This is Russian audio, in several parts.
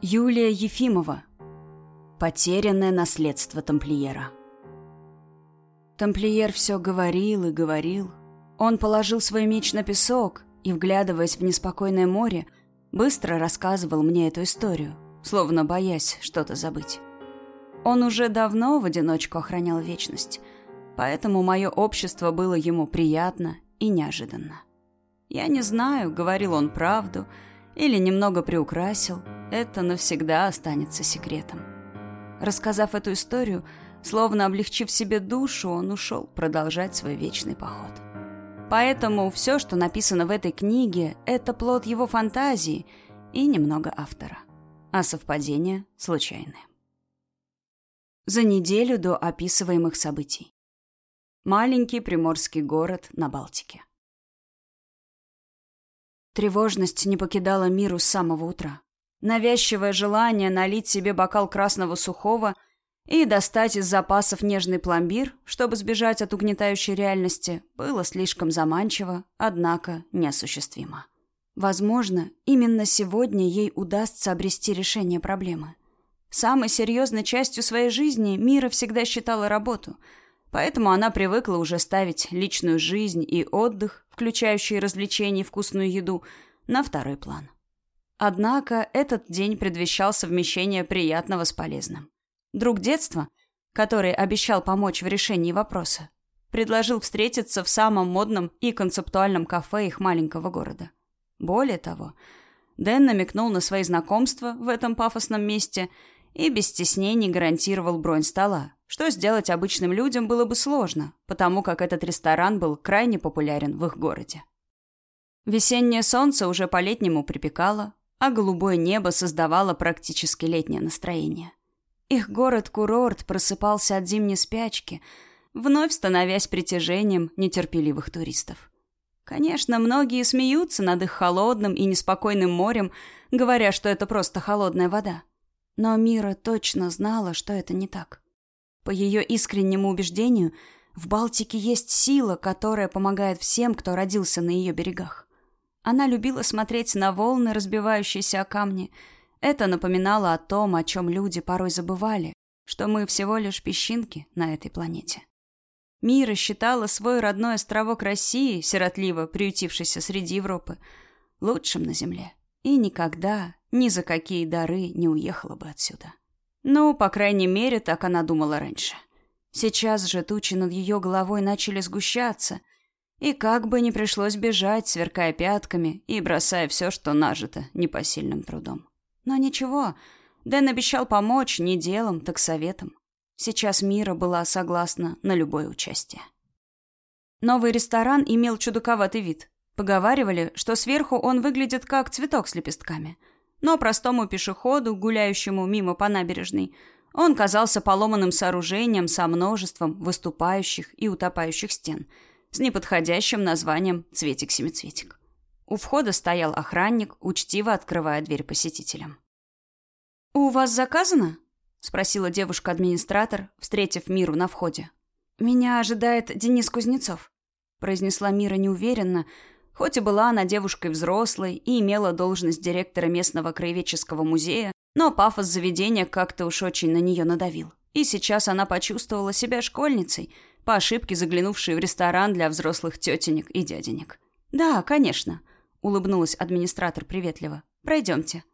Юлия Ефимова. Потерянное наследство тамплиера. Тамплиер все говорил и говорил. Он положил свой меч на песок и, вглядываясь в неспокойное море, быстро рассказывал мне эту историю, словно боясь что-то забыть. Он уже давно в одиночку охранял вечность, поэтому мое общество было ему приятно и неожиданно. Я не знаю, говорил он правду или немного приукрасил – это навсегда останется секретом. Рассказав эту историю, словно облегчив себе душу, он ушел продолжать свой вечный поход. Поэтому все, что написано в этой книге, это плод его фантазии и немного автора. А совпадения случайные. За неделю до описываемых событий. Маленький приморский город на Балтике. Тревожность не покидала миру с самого утра. Навязчивое желание налить себе бокал красного сухого и достать из запасов нежный пломбир, чтобы сбежать от угнетающей реальности, было слишком заманчиво, однако неосуществимо. Возможно, именно сегодня ей удастся обрести решение проблемы. Самой серьезной частью своей жизни Мира всегда считала работу, поэтому она привыкла уже ставить личную жизнь и отдых, включающие развлечения и вкусную еду, на второй план. Однако этот день предвещал совмещение приятного с полезным. Друг детства, который обещал помочь в решении вопроса, предложил встретиться в самом модном и концептуальном кафе их маленького города. Более того, Дэн намекнул на свои знакомства в этом пафосном месте и без стеснений гарантировал бронь стола, что сделать обычным людям было бы сложно, потому как этот ресторан был крайне популярен в их городе. Весеннее солнце уже по-летнему припекало, а голубое небо создавало практически летнее настроение. Их город-курорт просыпался от зимней спячки, вновь становясь притяжением нетерпеливых туристов. Конечно, многие смеются над их холодным и неспокойным морем, говоря, что это просто холодная вода. Но Мира точно знала, что это не так. По ее искреннему убеждению, в Балтике есть сила, которая помогает всем, кто родился на ее берегах. Она любила смотреть на волны, разбивающиеся о камни. Это напоминало о том, о чем люди порой забывали, что мы всего лишь песчинки на этой планете. Мира считала свой родной островок России, сиротливо приютившийся среди Европы, лучшим на Земле. И никогда, ни за какие дары не уехала бы отсюда. Ну, по крайней мере, так она думала раньше. Сейчас же тучи над ее головой начали сгущаться, и как бы ни пришлось бежать, сверкая пятками и бросая все, что нажито, непосильным трудом. Но ничего, Дэн обещал помочь не делом, так советом. Сейчас Мира была согласна на любое участие. Новый ресторан имел чудаковатый вид. Поговаривали, что сверху он выглядит как цветок с лепестками. Но простому пешеходу, гуляющему мимо по набережной, он казался поломанным сооружением со множеством выступающих и утопающих стен – с неподходящим названием «Цветик-семицветик». У входа стоял охранник, учтиво открывая дверь посетителям. «У вас заказано?» — спросила девушка-администратор, встретив Миру на входе. «Меня ожидает Денис Кузнецов», — произнесла Мира неуверенно, хоть и была она девушкой взрослой и имела должность директора местного краеведческого музея, но пафос заведения как-то уж очень на нее надавил. И сейчас она почувствовала себя школьницей — по ошибке заглянувшие в ресторан для взрослых тетенек и дяденек. «Да, конечно», — улыбнулась администратор приветливо. «Пройдемте».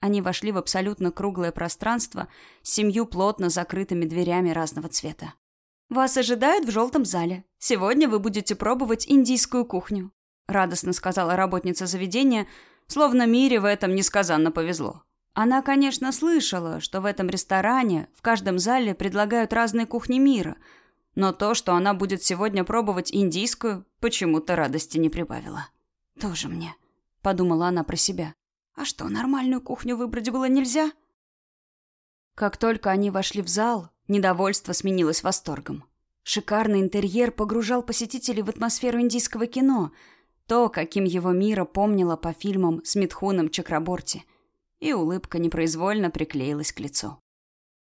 Они вошли в абсолютно круглое пространство с семью плотно закрытыми дверями разного цвета. «Вас ожидают в желтом зале. Сегодня вы будете пробовать индийскую кухню», — радостно сказала работница заведения, словно Мире в этом несказанно повезло. Она, конечно, слышала, что в этом ресторане в каждом зале предлагают разные кухни мира — но то, что она будет сегодня пробовать индийскую, почему-то радости не прибавило. «Тоже мне», — подумала она про себя. «А что, нормальную кухню выбрать было нельзя?» Как только они вошли в зал, недовольство сменилось восторгом. Шикарный интерьер погружал посетителей в атмосферу индийского кино, то, каким его мира помнила по фильмам с Митхуном Чакраборти, и улыбка непроизвольно приклеилась к лицу.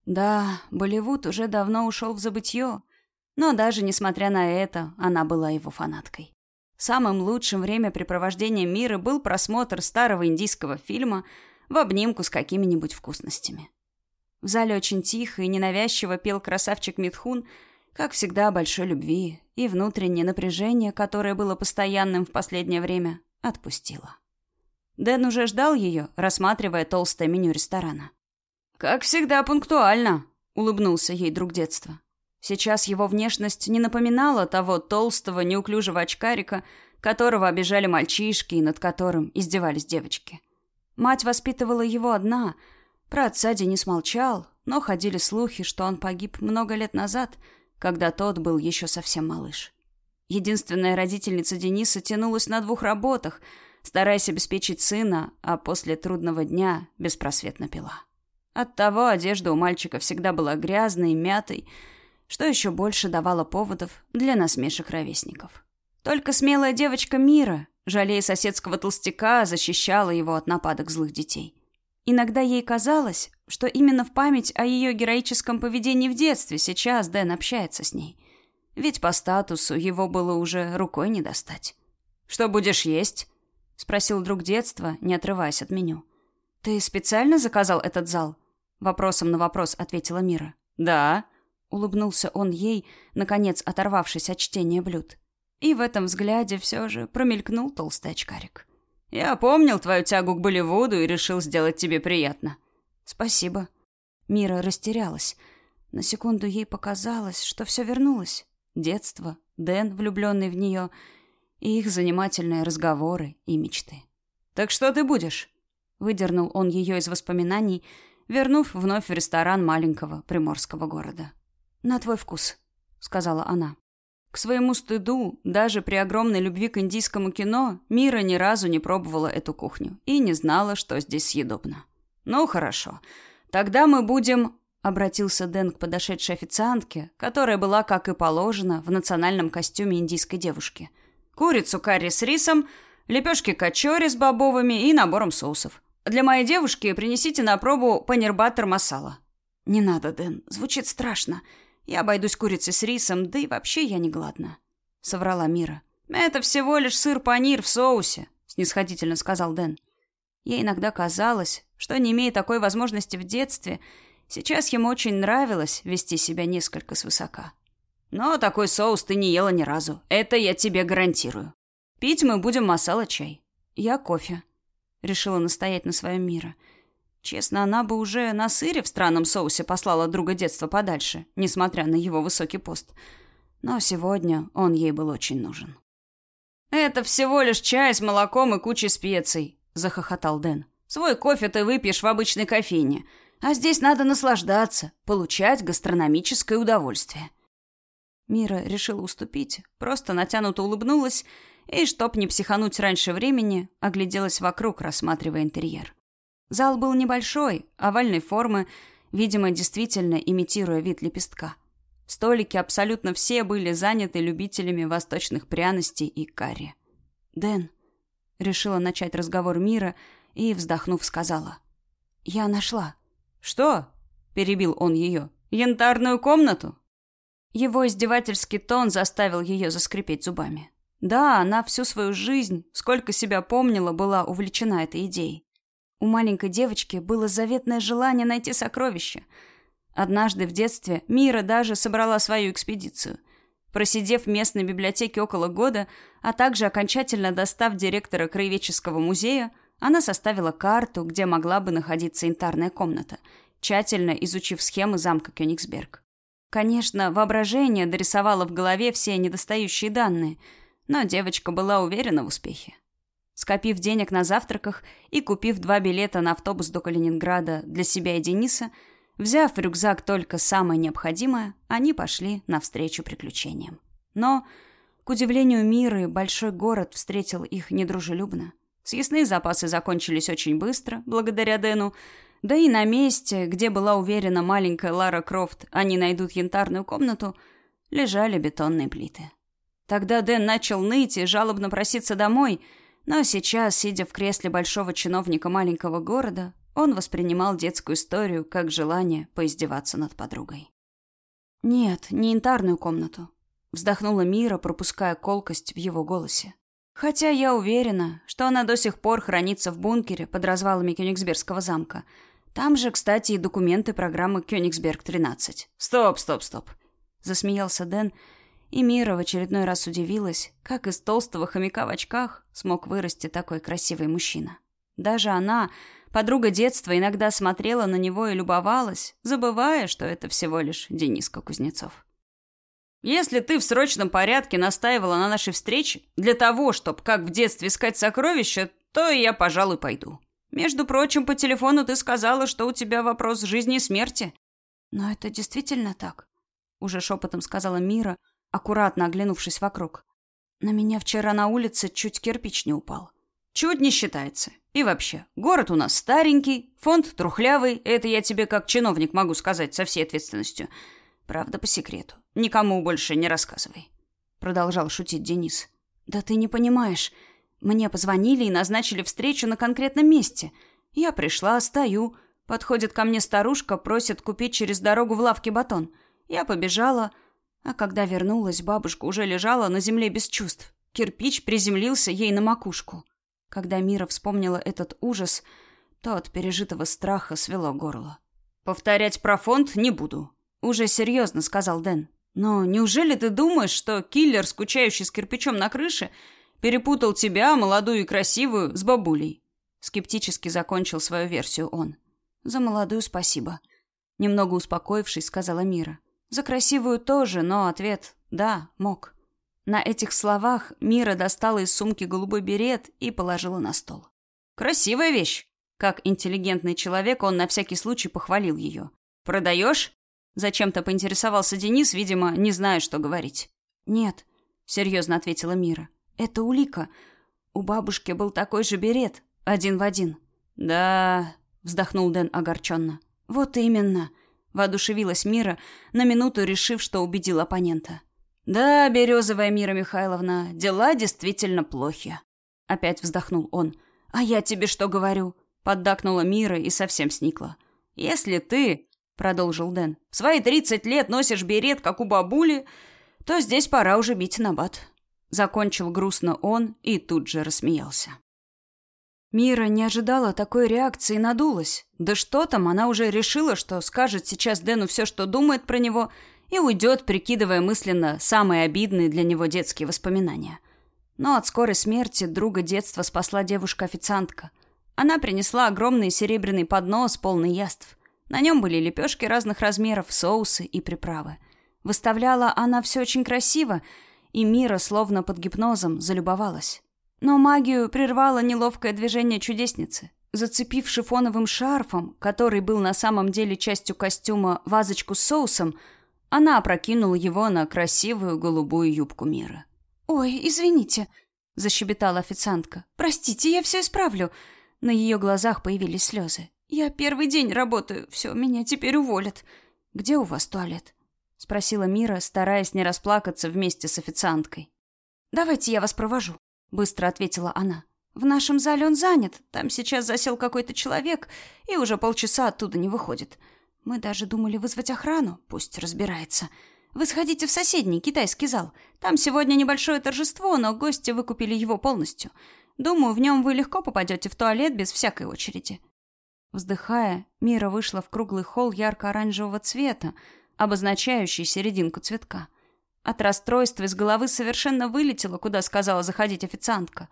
Да, Болливуд уже давно ушел в забытье, но даже несмотря на это, она была его фанаткой. Самым лучшим времяпрепровождением мира был просмотр старого индийского фильма, в обнимку с какими-нибудь вкусностями. В зале очень тихо и ненавязчиво пел красавчик Митхун, как всегда, большой любви, и внутреннее напряжение, которое было постоянным в последнее время, отпустило. Дэн уже ждал ее, рассматривая толстое меню ресторана. «Как всегда, пунктуально», — улыбнулся ей друг детства. Сейчас его внешность не напоминала того толстого, неуклюжего очкарика, которого обижали мальчишки и над которым издевались девочки. Мать воспитывала его одна — про отца Денис молчал, но ходили слухи, что он погиб много лет назад, когда тот был еще совсем малыш. Единственная родительница Дениса тянулась на двух работах, стараясь обеспечить сына, а после трудного дня беспросветно пила. Оттого одежда у мальчика всегда была грязной, мятой, что еще больше давало поводов для насмешек ровесников. Только смелая девочка Мира, жалея соседского толстяка, защищала его от нападок злых детей. Иногда ей казалось, что именно в память о ее героическом поведении в детстве сейчас Дэн общается с ней. Ведь по статусу его было уже рукой не достать. «Что будешь есть?» — спросил друг детства, не отрываясь от меню. «Ты специально заказал этот зал?» Вопросом на вопрос ответила Мира. «Да», — улыбнулся он ей, наконец оторвавшись от чтения блюд. И в этом взгляде все же промелькнул толстый очкарик. Я помнил твою тягу к Болливуду и решил сделать тебе приятно. Спасибо. Мира растерялась. На секунду ей показалось, что все вернулось. Детство, Дэн, влюбленный в нее, и их занимательные разговоры и мечты. «Так что ты будешь?» Выдернул он ее из воспоминаний, вернув вновь в ресторан маленького приморского города. «На твой вкус», — сказала она. К своему стыду, даже при огромной любви к индийскому кино, Мира ни разу не пробовала эту кухню и не знала, что здесь съедобно. «Ну, хорошо. Тогда мы будем...» — обратился Дэн к подошедшей официантке, которая была, как и положено, в национальном костюме индийской девушки. «Курицу карри с рисом, лепешки качори с бобовыми и набором соусов. Для моей девушки принесите на пробу панирбаттер масала». «Не надо, Дэн, звучит страшно. Я обойдусь курицей с рисом, да и вообще я не голодна», — соврала Мира. «Это всего лишь сыр-панир в соусе», — снисходительно сказал Дэн. Ей иногда казалось, что, не имея такой возможности в детстве, сейчас ему очень нравилось вести себя несколько свысока. «Но такой соус ты не ела ни разу, это я тебе гарантирую. Пить мы будем масала-чай. Я кофе», — решила настоять на своем Мира. — Честно, она бы уже на сыре в странном соусе послала друга детства подальше, несмотря на его высокий пост. Но сегодня он ей был очень нужен. «Это всего лишь чай с молоком и кучей специй», — захохотал Дэн. «Свой кофе ты выпьешь в обычной кофейне, а здесь надо наслаждаться, получать гастрономическое удовольствие». Мира решила уступить, просто натянуто улыбнулась и, чтоб не психануть раньше времени, огляделась вокруг, рассматривая интерьер. Зал был небольшой, овальной формы, видимо, действительно имитируя вид лепестка. Столики абсолютно все были заняты любителями восточных пряностей и карри. «Дэн», — решила начать разговор мира и, вздохнув, сказала. «Я нашла». «Что?» — перебил он ее. «Янтарную комнату?» Его издевательский тон заставил ее заскрипеть зубами. Да, она всю свою жизнь, сколько себя помнила, была увлечена этой идеей. У маленькой девочки было заветное желание найти сокровища. Однажды в детстве Мира даже собрала свою экспедицию. Просидев в местной библиотеке около года, а также окончательно достав директора краеведческого музея, она составила карту, где могла бы находиться янтарная комната, тщательно изучив схемы замка Кёнигсберг. Конечно, воображение дорисовало в голове все недостающие данные, но девочка была уверена в успехе. Скопив денег на завтраках и купив два билета на автобус до Калининграда для себя и Дениса, взяв в рюкзак только самое необходимое, они пошли навстречу приключениям. Но, к удивлению Миры, большой город встретил их недружелюбно. Съестные запасы закончились очень быстро, благодаря Дэну, да и на месте, где была уверена маленькая Лара Крофт, они найдут янтарную комнату, лежали бетонные плиты. Тогда Дэн начал ныть и жалобно проситься домой – но сейчас, сидя в кресле большого чиновника маленького города, он воспринимал детскую историю как желание поиздеваться над подругой. «Нет, не янтарную комнату», — вздохнула Мира, пропуская колкость в его голосе. Хотя я уверена, что она до сих пор хранится в бункере под развалами Кёнигсбергского замка. Там же, кстати, и документы программы Кёнигсберг-13. Стоп, стоп, стоп. Засмеялся Дэн, и Мира в очередной раз удивилась, как из толстого хомяка в очках смог вырасти такой красивый мужчина. Даже она, подруга детства, иногда смотрела на него и любовалась, забывая, что это всего лишь Дениска Кузнецов. Если ты в срочном порядке настаивала на нашей встрече для того, чтобы, как в детстве, искать сокровища, то я, пожалуй, пойду. Между прочим, по телефону ты сказала, что у тебя вопрос жизни и смерти. Но это действительно так, уже шепотом сказала Мира, аккуратно оглянувшись вокруг. На меня вчера на улице чуть кирпич не упал. Чуть не считается. И вообще, город у нас старенький, фонд трухлявый, это я тебе как чиновник могу сказать со всей ответственностью. Правда, по секрету. Никому больше не рассказывай. Продолжал шутить Денис. Да ты не понимаешь. Мне позвонили и назначили встречу на конкретном месте. Я пришла, стою. Подходит ко мне старушка, просит купить через дорогу в лавке батон. Я побежала, а когда вернулась, бабушка уже лежала на земле без чувств. Кирпич приземлился ей на макушку. Когда Мира вспомнила этот ужас, то от пережитого страха свело горло. «Повторять про фонд не буду», — уже серьезно сказал Дэн. «Но неужели ты думаешь, что киллер, скучающий с кирпичом на крыше, перепутал тебя, молодую и красивую, с бабулей?» Скептически закончил свою версию он. «За молодую спасибо», — немного успокоившись, сказала Мира. «За красивую тоже, но ответ «да» мог». На этих словах Мира достала из сумки голубой берет и положила на стол. «Красивая вещь!» Как интеллигентный человек, он на всякий случай похвалил ее. «Продаешь?» Зачем-то поинтересовался Денис, видимо, не зная, что говорить. «Нет», — серьезно ответила Мира. «Это улика. У бабушки был такой же берет, один в один». «Да...» — вздохнул Дэн огорченно. «Вот именно», — воодушевилась Мира, на минуту решив, что убедил оппонента. «Да, Березовая Мира Михайловна, дела действительно плохи». Опять вздохнул он. «А я тебе что говорю?» Поддакнула Мира и совсем сникла. «Если ты, — продолжил Дэн, — в свои тридцать лет носишь берет, как у бабули, то здесь пора уже бить на бат». Закончил грустно он и тут же рассмеялся. Мира не ожидала такой реакции и надулась. Да что там, она уже решила, что скажет сейчас Дэну все, что думает про него, и уйдет, прикидывая мысленно самые обидные для него детские воспоминания. Но от скорой смерти друга детства спасла девушка-официантка. Она принесла огромный серебряный поднос, полный яств. На нем были лепешки разных размеров, соусы и приправы. Выставляла она все очень красиво, и Мира, словно под гипнозом, залюбовалась. Но магию прервало неловкое движение чудесницы. Зацепив шифоновым шарфом, который был на самом деле частью костюма, вазочку с соусом, она опрокинула его на красивую голубую юбку Мира. «Ой, извините», — защебетала официантка. «Простите, я все исправлю». На ее глазах появились слезы. «Я первый день работаю, все, меня теперь уволят». «Где у вас туалет?» — спросила Мира, стараясь не расплакаться вместе с официанткой. «Давайте я вас провожу», — быстро ответила она. «В нашем зале он занят, там сейчас засел какой-то человек и уже полчаса оттуда не выходит. Мы даже думали вызвать охрану, пусть разбирается. Вы сходите в соседний китайский зал. Там сегодня небольшое торжество, но гости выкупили его полностью. Думаю, в нем вы легко попадете в туалет без всякой очереди». Вздыхая, Мира вышла в круглый холл ярко-оранжевого цвета, обозначающий серединку цветка. От расстройства из головы совершенно вылетела, куда сказала заходить официантка.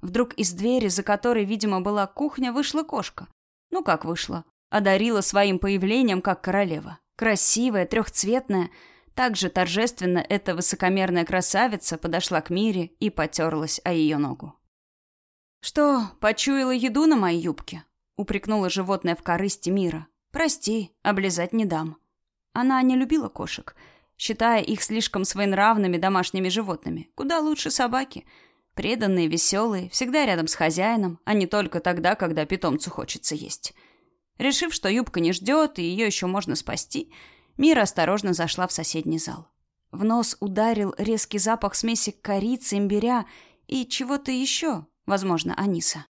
Вдруг из двери, за которой, видимо, была кухня, вышла кошка. Ну как вышла? одарила своим появлением как королева. Красивая, трехцветная, также торжественно эта высокомерная красавица подошла к Мире и потерлась о ее ногу. «Что, почуяла еду на моей юбке?» — упрекнула животное в корысти Мира. «Прости, облизать не дам». Она не любила кошек, считая их слишком своенравными домашними животными. Куда лучше собаки. Преданные, веселые, всегда рядом с хозяином, а не только тогда, когда питомцу хочется есть. Решив, что юбка не ждет и ее еще можно спасти, Мира осторожно зашла в соседний зал. В нос ударил резкий запах смеси корицы, имбиря и чего-то еще, возможно, аниса.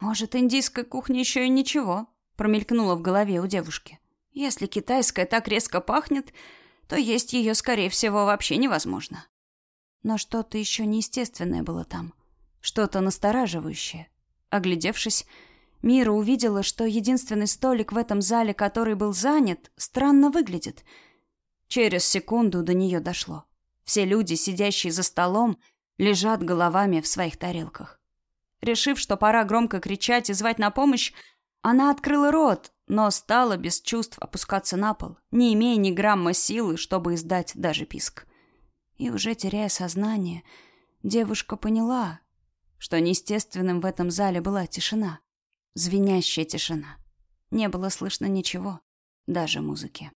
«Может, индийская кухня еще и ничего?» промелькнуло в голове у девушки. «Если китайская так резко пахнет, то есть ее, скорее всего, вообще невозможно». Но что-то еще неестественное было там. Что-то настораживающее. Оглядевшись, Мира увидела, что единственный столик в этом зале, который был занят, странно выглядит. Через секунду до нее дошло. Все люди, сидящие за столом, лежат головами в своих тарелках. Решив, что пора громко кричать и звать на помощь, она открыла рот, но стала без чувств опускаться на пол, не имея ни грамма силы, чтобы издать даже писк. И уже теряя сознание, девушка поняла, что неестественным в этом зале была тишина. Звенящая тишина. Не было слышно ничего, даже музыки.